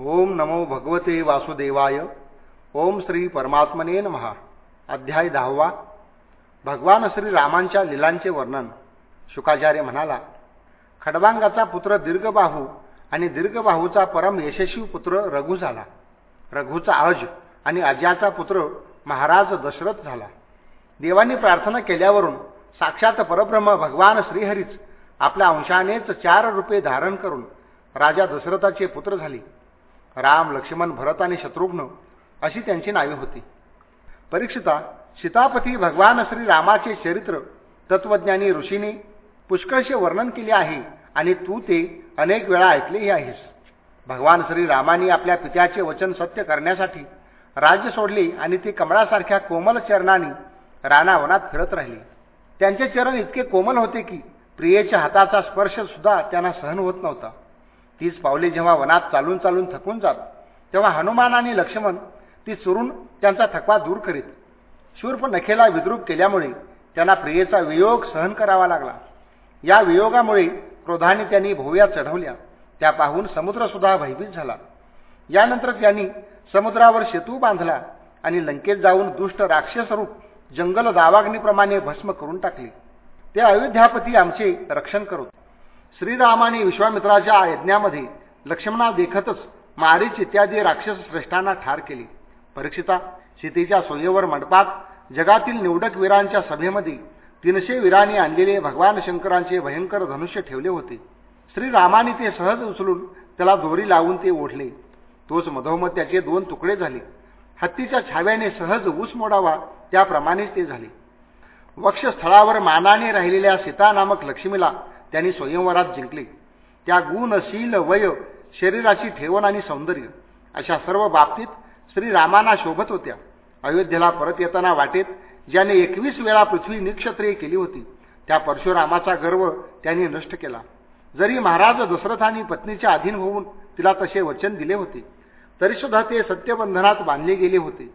ओम नमो भगवते वासुदेवाय। ओम श्री परमात्मने महा अध्याय दहावा। भगवान श्री रामांच्या लिलांचे वर्णन. शुकाचार्य म्हणाला खडवांगाचा पुत्र दीर्घबाहू आणि दीर्घबाहूचा परम यशस्वी पुत्र रघु झाला. रघुचा अज आणि अजयाचा पुत्र महाराज दशरथ झाला. देवांनी प्रार्थना केल्यावरून साक्षात परब्रह्म भगवान श्रीहरीच आपल्या अंशानेच चार रूपे धारण करून राजा दशरथाचे पुत्र झाले. राम लक्ष्मण भरत आणि शत्रुघ्न अशी त्यांची नावे होती. परीक्षिता सीतापती भगवान श्री रामाचे चरित्र तत्वज्ञानी ऋषीने पुष्कळशे वर्णन केले आहे आणि तू ते अनेक वेळा ऐकलेही आहेस. भगवान श्री रामाने आपल्या पित्याचे वचन सत्य करण्यासाठी राज्य सोडले आणि ते कमळासारख्या कोमल चरणाने रानावनात फिरत राहिले. त्यांचे चरण इतके कोमल होते की प्रियेच्या हाताचा स्पर्श सुद्धा त्यांना सहन होत नव्हता. तीच पावले जेव्हा वनात चालून चालून थकून जात तेव्हा हनुमान आणि लक्ष्मण ती चुरून त्यांचा थकवा दूर करीत. शूर्प नखेला विद्रूप केल्यामुळे त्यांना प्रियेचा वियोग सहन करावा लागला. या वियोगामुळे क्रोधाने त्यांनी भोव्या चढवल्या. त्या पाहून समुद्रसुद्धा भयभीत झाला. यानंतर त्यांनी समुद्रावर सेतू बांधला आणि लंकेत जाऊन दुष्ट राक्षसरूप जंगल दावाग्नीप्रमाणे भस्म करून टाकले. ते अयोध्यापती आमचे रक्षण करू श्रीरामाने विश्वामित्राच्या यज्ञामध्ये लक्ष्मणा देखतच मारीच इत्यादी राक्षस श्रेष्ठांना ठार केले. परीक्षिता सीतेच्या सोयीवर मंडपात जगातील निवडक वीरांच्या सभेमध्ये तीनशे वीरांनी आणलेले भगवान शंकरांचे भयंकर धनुष्य ठेवले होते. श्रीरामाने ते सहज उचलून त्याला दोरी लावून ते ओढले. तोच मधोमध त्याचे दोन तुकडे झाले. हत्तीच्या छाव्याने सहज ऊस मोडावा त्याप्रमाणेच ते झाले. वक्षस्थळावर मानाने राहिलेल्या सीता नामक लक्ष्मीला त्यांनी स्वयंवरात जिंकले. त्या गुणशील वय शरीराची ठेवण आणि सौंदर्य अशा सर्व बाबतीत श्रीरामांना शोभत होत्या. अयोध्येला परत येताना वाटेत ज्याने एकवीस वेळा पृथ्वी निक्षत्रिय केली होती त्या परशुरामाचा गर्व त्यांनी नष्ट केला. जरी महाराज दशरथांनी पत्नीच्या अधीन होऊन तिला तसे वचन दिले होते तरीसुद्धा ते सत्यबंधनात बांधले गेले होते.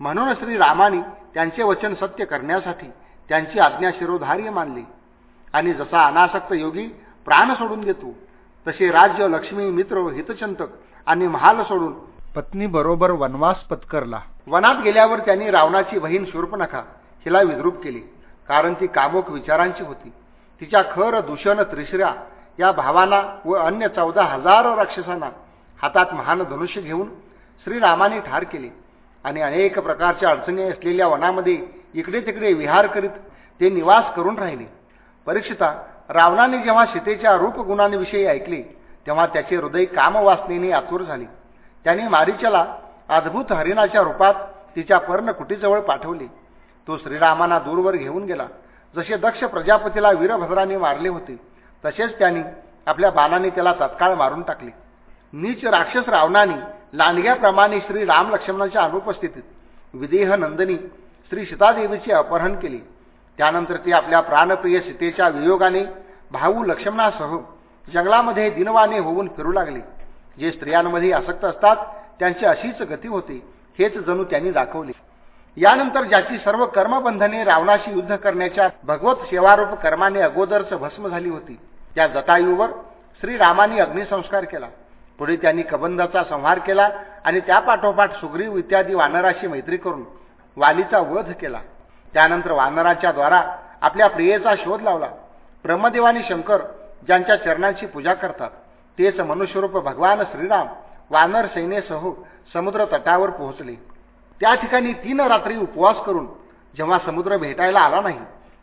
म्हणून श्रीरामाने त्यांचे वचन सत्य करण्यासाठी त्यांची आज्ञा शिरोधार्य मानली. आणि जसा अनासक्त योगी प्राण सोडून देतो तसे राज्य लक्ष्मी मित्र हितचंतक आणि महाल सोडून पत्नी बरोबर वनवास पत्करला. वनात गेल्यावर त्यांनी रावणाची बहीण शूर्पनखा हिला विद्रूप केली कारण ती कामुक विचारांची होती. तिच्या खर दूषण त्रिश्र्या या भावांना व अन्य चौदा हजार राक्षसांना हातात महान धनुष्य घेऊन श्रीरामाने ठार केले आणि अनेक प्रकारच्या अडचणी असलेल्या वनामध्ये इकडे तिकडे विहार करीत ते निवास करून राहिले. परीक्षिता रावणाने जेव्हा सीतेच्या रूपगुणांविषयी ऐकले तेव्हा त्याचे हृदय कामवासनेने आतुर झाले. त्याने मारीच्याला अद्भुत हरिणाच्या रूपात तिच्या पर्णकुटीजवळ पाठवले. तो श्रीरामांना दूरवर घेऊन गेला. जसे दक्ष प्रजापतीला वीरभद्राने मारले होते तसेच त्यांनी आपल्या बाणाने त्याला तत्काळ मारून टाकले. नीच राक्षस रावणाने लांडग्याप्रमाणे श्री राम लक्ष्मणाच्या अनुपस्थितीत विदेह नंदनी श्री सीतादेवीचे अपहरण केले. त्यानंतर ती आपल्या प्राणप्रिय सीतेच्या वियोगाने भाऊ लक्ष्मणासह जंगलामध्ये दिनवाने होऊन फिरू लागले. जे स्त्रियांमध्ये आसक्त असतात त्यांची अशीच गती होते हेच जणू त्यांनी दाखवले. यानंतर ज्याची सर्व कर्मबंधने रावणाशी युद्ध करण्याच्या भगवत सेवारूप कर्माने अगोदरच भस्म झाली होती त्या जटायूवर श्रीरामाने अग्निसंस्कार केला. पुढे त्यांनी कबंधाचा संहार केला आणि त्यापाठोपाठ सुग्रीव इत्यादी वानराशी मैत्री करून वालीचा वध केला. त्यानंतर वानराच्या द्वारा आपल्या प्रियेचा शोध लावला. ब्रह्मदेवानी शंकर ज्यांच्या चरणांची पूजा करतात तेच मनुष्यरूप भगवान श्रीराम वानर सैनेसह समुद्र तटावर पोहोचले. त्या ठिकाणी तीन रात्री उपवास करून जेव्हा समुद्र भेटायला आला नाही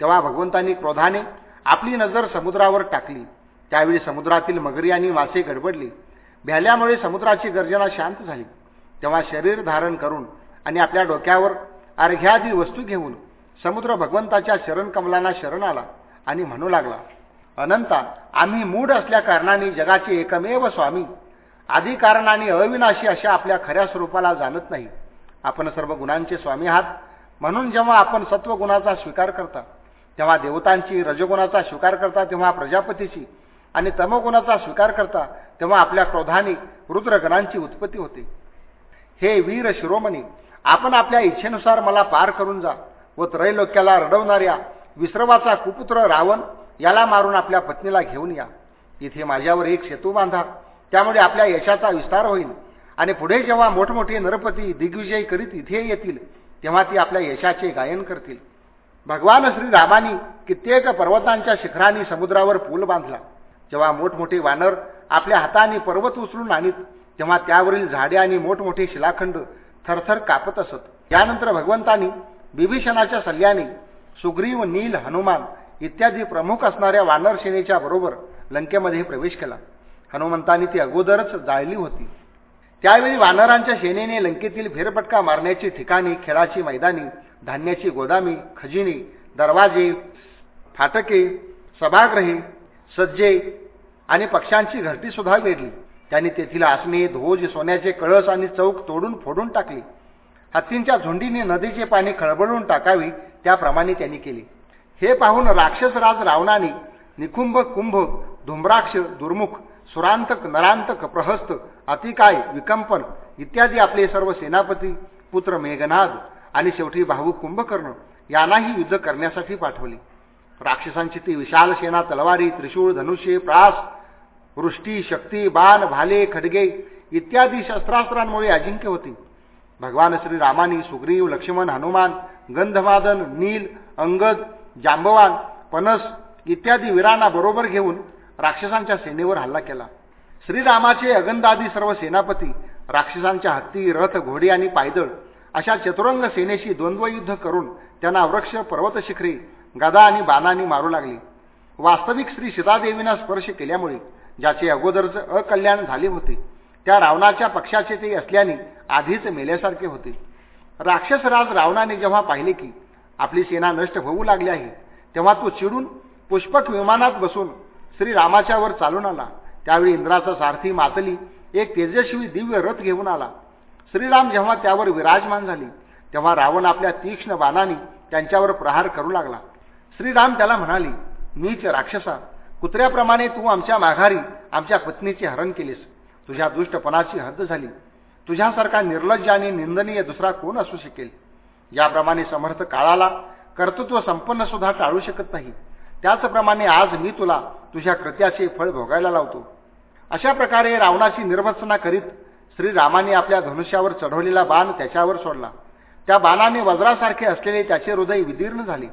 तेव्हा भगवंतांनी क्रोधाने आपली नजर समुद्रावर टाकली. त्यावेळी समुद्रातील मगरी आणि मासे गडबडले. भ्याल्यामुळे समुद्राची गर्जना शांत झाली. तेव्हा शरीर धारण करून आणि आपल्या डोक्यावर अर्घ्यादी वस्तू घेऊन समुद्र भगवंताच्या शरणकमलांना शरण आला आणि म्हणू लागला अनंता आम्ही मूढ असल्या कारणाने जगाचे एकमेव स्वामी. आदी कारणाने अविनाशी अशा आपल्या खऱ्या स्वरूपाला जाणत नाही. आपण सर्व गुणांचे स्वामी आहात. म्हणून जेव्हा आपण सत्वगुणाचा स्वीकार करता तेव्हा देवतांची रजगुणाचा स्वीकार करता तेव्हा प्रजापतीची आणि तमगुणाचा स्वीकार करता तेव्हा आपल्या क्रोधाने रुद्रगणांची उत्पत्ती होते. हे वीर शिरोमणी आपण आपल्या इच्छेनुसार मला पार करून जा. व त्रैलोक्याला रडवणाऱ्या विश्रवाचा कुपुत्र रावण याला मारून आपल्या पत्नीला घेऊन या. इथे माझ्यावर एक सेतू बांधा. त्यामुळे आपल्या यशाचा विस्तार होईल. आणि पुढे जेव्हा मोठमोठे नरपती दिग्विजय करीत इथे येतील तेव्हा ती आपल्या यशाचे गायन करतील. भगवान श्री रामानी कित्येक पर्वतांच्या शिखरांनी समुद्रावर पूल बांधला. जेव्हा मोठमोठे वानर आपल्या हाताने पर्वत उचलून आणीत तेव्हा त्यावरील झाडे आणि मोठमोठे शिलाखंड थरथर कापत असत. त्यानंतर भगवंतांनी बिभीषणाच्या सल्ल्याने सुग्रीव नील हनुमान इत्यादी प्रमुख असणाऱ्या वानर सेनेच्या बरोबर लंकेमध्ये प्रवेश केला. हनुमंतांनी ती अगोदरच जाळली होती. त्यावेळी वानरांच्या सेनेने लंकेतील फेरपटका मारण्याची ठिकाणी खेळाची मैदानी धान्याची गोदामी खजिनी दरवाजे फाटके सभागृहे सज्जे आणि पक्ष्यांची घरटी सुद्धा वेढली. त्यांनी तेथील आसने धोज सोन्याचे कळस आणि चौक तोडून फोडून टाकले. हत्तींच्या झुंडीने नदीचे पाणी खळबळून टाकावी त्याप्रमाणे त्यांनी केले. हे पाहून राक्षसराज रावणाने निकुंभ कुंभ धुम्राक्ष दुर्मुख सुरांतक नरांतक प्रहस्त अतिकाय विकंपन इत्यादी आपले सर्व सेनापती पुत्र मेघनाद आणि शेवटी भाऊ कुंभकर्ण यांनाही युद्ध करण्यासाठी पाठवले. राक्षसांची ती विशाल सेना तलवारी त्रिशूळ धनुष्य प्रास वृष्टी शक्ती बाण भाले खडगे इत्यादी शस्त्रास्त्रांमुळे अजिंक्य होती. भगवान श्रीरामानी सुग्रीव लक्ष्मण हनुमान गंधमादन नील अंगद जांबवान पनस इत्यादी वीरांना बरोबर घेऊन राक्षसांच्या सेनेवर हल्ला केला. श्रीरामाचे अगंदादी सर्व सेनापती राक्षसांच्या हत्ती रथ घोडे आणि पायदळ अशा चतुरंग सेनेशी द्वंद्वयुद्ध करून त्यांना वृक्ष पर्वत शिखरे गदा आणि बाणांनी मारू लागली. वास्तविक श्री सीतादेवींना स्पर्श केल्यामुळे ज्याचे अगोदरच अकल्याण झाले होते त्या रावणाच्या पक्षाचे ते असल्याने आधीच मेल्यासारखे होते. राक्षसराज रावणाने जेव्हा पाहिले की आपली सेना नष्ट होऊ लागली आहे तेव्हा तो चिडून पुष्पक विमानात बसून श्रीरामाच्यावर चालून आला. त्यावेळी इंद्राचा सारथी मातली एक तेजस्वी दिव्य रथ घेऊन आला. श्रीराम जेव्हा त्यावर विराजमान झाले तेव्हा रावण आपल्या तीक्ष्ण बाणाने त्यांच्यावर प्रहार करू लागला. श्रीराम त्याला म्हणाले मीच राक्षसा कुत्र्याप्रमाणे तू आमच्या माघारी आमच्या पत्नीचे हरण केलेस. तुझ्या दुष्टपणाची हद्द झाली. तुझ्यासारखा निर्लज्ज आणि निंदनीय दुसरा कोण असू शकेल? याप्रमाणे समर्थ काळाला कर्तृत्व संपन्न सुद्धा टाळू शकत नाही. त्याचप्रमाणे आज मी तुला तुझ्या कृत्याचे फळ भोगायला लावतो. अशा प्रकारे रावणाची निर्भत्सना करीत श्रीरामाने आपल्या धनुष्यावर चढवलेला बाण त्याच्यावर सोडला. त्या बाणाने वज्रासारखे असलेले त्याचे हृदय विदीर्ण झाले.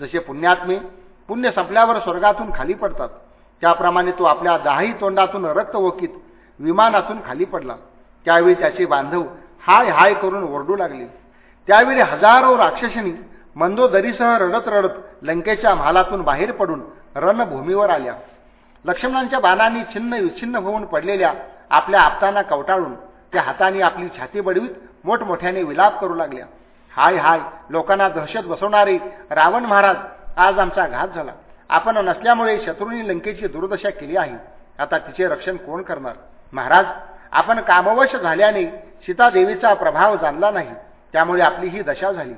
जसे पुण्यात्मे पुण्य संपल्यावर स्वर्गातून खाली पडतात त्याप्रमाणे तो आपल्या दहाही तोंडातून रक्त ओकीत विमानातून खाली पडला. त्यावेळी त्याचे बांधव हाय हाय करून ओरडू लागले. त्यावेळी हजारो राक्षसनी मंदोदरीसह रडत रडत लंकेच्या महालातून बाहेर पडून रणभूमीवर आल्या. लक्ष्मणांच्या बाणांनी छिन्न विच्छिन्न होऊन पडलेल्या आपल्या आप्तांना कवटाळून त्या हाताने आपली छाती बडवीत मोठमोठ्याने विलाप करू लागल्या. हाय हाय लोकांना दहशत बसवणारे रावण महाराज आज आमचा घात झाला. आपण नसल्यामुळे शत्रूंनी लंकेची दुर्दशा केली आहे. आता तिचे रक्षण कोण करणार? महाराज आपण कामवश झाल्याने सीतादेवीचा प्रभाव जाणला नाही त्यामुळे आपली ही दशा झाली.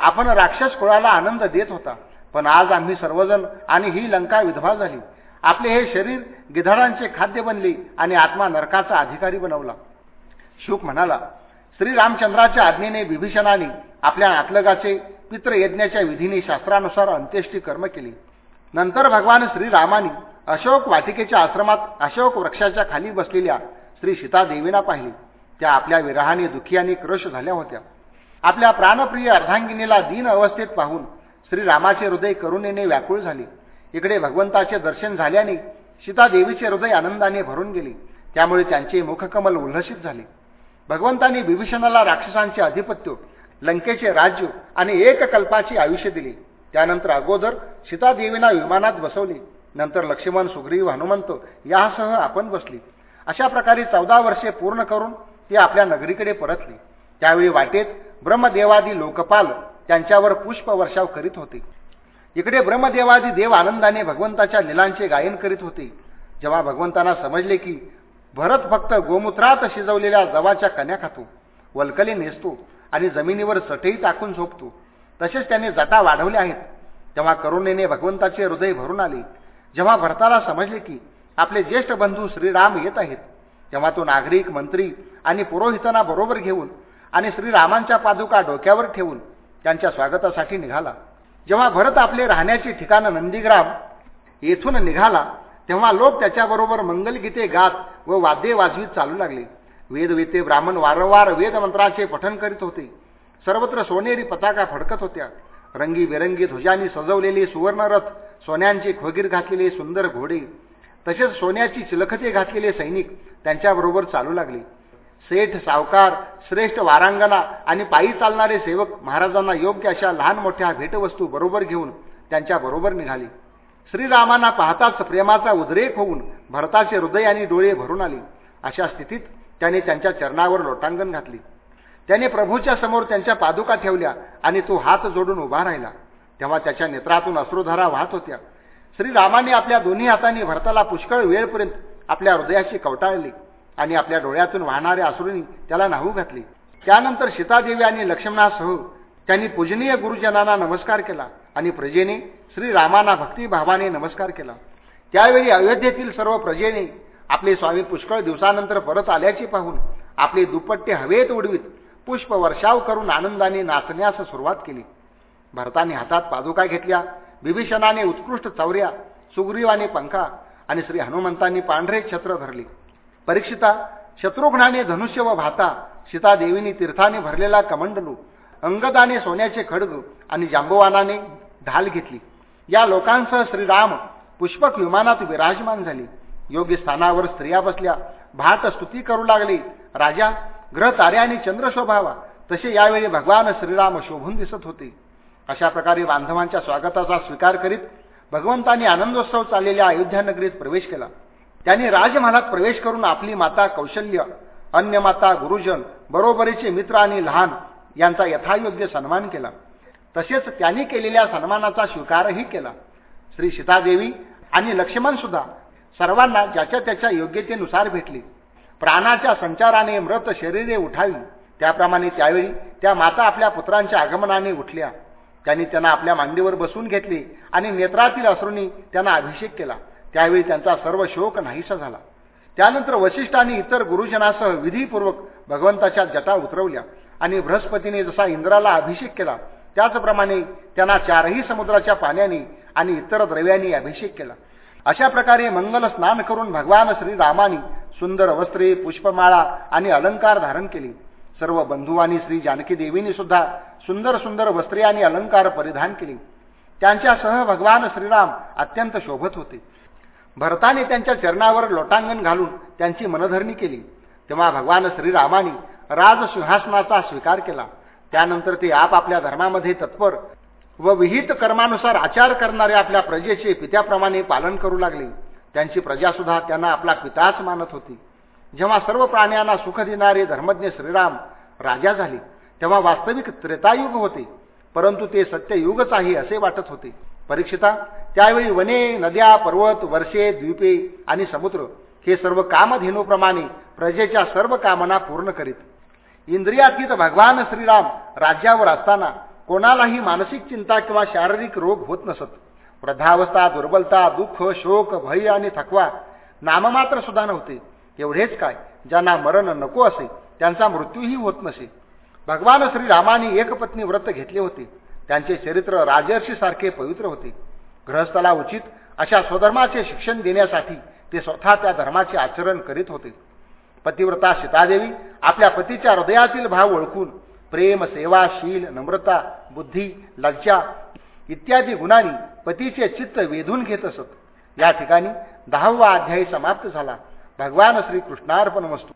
आपण राक्षस कुळाला आनंद देत होता पण आज आम्ही सर्वजण आणि ही लंका विधवा झाली. आपले हे शरीर गिधाडांचे खाद्य बनले आणि आत्मा नरकाचा अधिकारी बनवला. शुक म्हणाला श्रीरामचंद्राच्या आज्ञेने विभीषणाने आपल्या नातलगाचे पितृयज्ञाच्या विधीने शास्त्रानुसार अंत्येष्टी कर्म केले. नंतर भगवान श्रीरामाने अशोक वाटिकेच्या आश्रमात अशोक वृक्षाच्या खाली बसलेल्या श्री सीतादेवींना पाहिली. त्या आपल्या विरहाने दुःखी आणि क्रश झाल्या होत्या. आपल्या प्राणप्रिय अर्धांगिनीला दीन अवस्थेत पाहून श्रीरामाचे हृदय करुणेने व्याकुळ झाले. इकडे भगवंताचे दर्शन झाल्याने सीतादेवीचे हृदय आनंदाने भरून गेले. त्यामुळे त्यांचे मुखकमल उल्हसित झाले. भगवंतांनी विभीषणाला राक्षसांचे अधिपत्य लंकेचे राज्य आणि एक कल्पाचे आयुष्य दिले. त्यानंतर अगोदर सीतादेवींना विमानात बसवले. नंतर लक्ष्मण सुग्रीव हनुमंत यासह आपण बसली. अशा प्रकारे चौदा वर्षे पूर्ण करून ती आपल्या नगरीकडे परतली. त्यावेळी वाटेत ब्रह्मदेवादी लोकपाल त्यांच्यावर पुष्प वर्षाव करीत होते. इकडे ब्रह्मदेवादी देव आनंदाने भगवंताच्या लिलांचे गायन करीत होते. जेव्हा भगवंतांना समजले की भरत फक्त गोमूत्रात शिजवलेल्या जवाच्या कन्या खातो वलकली नेसतो आणि जमिनीवर चटई टाकून झोपतो. तसेच त्याने जटा वाढवल्या आहेत. तेव्हा करुणेने भगवंताचे हृदय भरून आले. जेव्हा भरताला समजले की आपले ज्येष्ठ बंधू श्रीराम येत आहेत तेव्हा तो नागरिक मंत्री आणि पुरोहितांना बरोबर घेऊन आणि श्रीरामांच्या पादुका डोक्यावर ठेवून त्यांच्या स्वागतासाठी निघाला. जेव्हा भरत आपले राहण्याचे ठिकाण नंदीग्राम येथून निघाला तेव्हा लोक त्याच्याबरोबर मंगलगीते गात व वाद्ये वाजवीत चालू लागले. वेदवेते ब्राह्मण वारंवार वेदमंत्राचे पठन करीत होते. सर्वत्र सोनेरी पताका फडकत होत्या. रंगीबेरंगी ध्वजांनी सजवलेले सुवर्णरथ सोन्यांचे खोगीर घातलेले सुंदर घोडे तसेच सोन्याची चिलखते घातलेले सैनिक त्यांच्याबरोबर चालू लागले. सेठ सावकार श्रेष्ठ वारांगणा आणि पायी चालणारे सेवक महाराजांना योग्य अशा लहान मोठ्या भेटवस्तू बरोबर घेऊन त्यांच्याबरोबर निघाली. निघाले श्रीरामांना पाहताच प्रेमाचा उद्रेक होऊन भरताचे हृदय आणि डोळे भरून आले. अशा स्थितीत त्याने त्यांच्या चरणावर लोटांगण घातली. त्याने प्रभूच्या समोर त्यांच्या पादुका ठेवल्या आणि तो हात जोडून उभा राहिला. तेव्हा त्याच्या नेत्रातून अश्रुधारा वाहत होत्या. श्रीरामाने आपल्या दोन्ही हातांनी भरताला पुष्कळ वेळपर्यंत आपल्या हृदयाशी कवटाळली आणि आपल्या डोळ्यातून वाहणाऱ्या अश्रूंनी त्याला नाहू घातली. त्यानंतर सीतादेवी आणि लक्ष्मणासह त्यांनी पूजनीय गुरुजनांना नमस्कार केला आणि प्रजेने श्रीरामांना भक्तिभावाने नमस्कार केला. त्यावेळी अयोध्येतील सर्व प्रजेने आपले स्वामी पुष्कळ दिवसानंतर परत आल्याचे पाहून आपले दुपट्टे हवेत उडवीत पुष्प वर्षाव करून आनंदाने नाचण्यास सुरुवात केली. भरताने हातात पादुका घेतल्या विभीषणाने उत्कृष्ट चौऱ्या सुग्रीवाने पंखा आणि श्री हनुमंतांनी पांढरे छत्र धरले. परीक्षिता शत्रुघ्नाने धनुष्य व भाता सीतादेवीनी तीर्थाने भरलेला कमंडलू अंगदाने सोन्याचे खडग आणि जांबवानाने ढाल घेतली. या लोकांसह श्रीराम पुष्पक विमानात विराजमान झाले. योग्य स्थानावर स्त्रिया बसल्या भात स्तुती करू लागली. राजा ग्रह तारे आणि चंद्र शोभावा तसे यावेळी भगवान श्रीराम शोभून दिसत होते. अशा प्रकारे बांधवांच्या स्वागताचा स्वीकार करीत भगवंतांनी आनंदोत्सव चाललेल्या अयोध्या नगरीत प्रवेश केला. त्यांनी राजमहालात प्रवेश करून आपली माता कौशल्य अन्य माता गुरुजन बरोबरीचे मित्र आणि लहान यांचा यथायोग्य सन्मान केला. तसेच त्यांनी केलेल्या सन्मानाचा स्वीकारही केला. श्री सीतादेवी आणि लक्ष्मण सुद्धा सर्वांना ज्याच्या त्याच्या योग्यतेनुसार भेटले. प्राणाच्या संचाराने मृत शरीरे उठावी. त्याप्रमाणे त्यावेळी त्या माता आपल्या पुत्रांच्या आगमनाने उठल्या. त्यांनी त्यांना आपल्या मांडीवर बसून घेतले आणि नेत्रातील अश्रूंनी त्यांना अभिषेक केला. त्यावेळी त्यांचा सर्व शोक नाहीसा झाला. त्यानंतर वशिष्ठ आणि इतर गुरुजनासह विधीपूर्वक भगवंताच्या जटा उतरवल्या आणि बृहस्पतीने जसा इंद्राला अभिषेक केला त्याचप्रमाणे त्यांना चारही समुद्राच्या पाण्याने आणि इतर द्रव्यांनी अभिषेक केला. अशा प्रकारे मंगल स्नान करून भगवान श्रीरामानी सुंदर वस्त्रे पुष्पमाळा आणि अलंकार धारण केले. सर्व बंधू आणि श्री जानकी देवीने सुद्धा सुंदर सुंदर वस्त्रे आणि अलंकार परिधान केले. त्यांच्यासह भगवान श्रीराम अत्यंत शोभत होते. भरताने त्यांच्या चरणावर लोटांगण घालून त्यांची मनधरणी केली. तेव्हा भगवान श्रीरामाने राजसिंहासनाचा स्वीकार केला. त्यानंतर ते आपापल्या धर्मामध्ये तत्पर व विहित कर्मानुसार आचार करणाऱ्या आपल्या प्रजेचे पित्याप्रमाणे पालन करू लागले. त्यांची प्रजासुद्धा त्यांना आपला पिताच मानत होती. जेव्हा सर्व प्राण्यांना सुख देणारे धर्मज्ञ श्रीराम राजा झाले तेव्हा वास्तविक त्रेतायुग होते परंतु ते सत्ययुगच आहे असे वाटत होते. परीक्षिता त्यावेळी वने नद्या पर्वत वर्षे द्वीपे आणि समुद्र हे सर्व कामधेनूप्रमाणे प्रजेच्या सर्व कामना पूर्ण करीत. इंद्रियातीत भगवान श्रीराम राज्यावर असताना कोणालाही मानसिक चिंता किंवा शारीरिक रोग होत नसत. वृद्धावस्था दुर्बलता दुःख शोक भय आणि थकवा नाममात्र सुद्धा नव्हते. एवढेच काय ज्यांना मरण नको असे त्यांचा मृत्यूही होत नसे. भगवान श्रीरामाने एकपत्नी व्रत घेतले होते. त्यांचे चरित्र राजर्षीसारखे पवित्र होते. गृहस्थाला उचित अशा स्वधर्माचे शिक्षण देण्यासाठी ते स्वतः त्या धर्माचे आचरण करीत होते. पतिव्रता सीतादेवी आपल्या पतीच्या हृदयातील भाव ओळखून प्रेम सेवा शील नम्रता बुद्धी लज्जा इत्यादी गुणांनी पतीचे चित्त वेधून घेत असत. या ठिकाणी दहावा अध्यायी समाप्त झाला. भगवान श्री कृष्णार्पण वस्तू.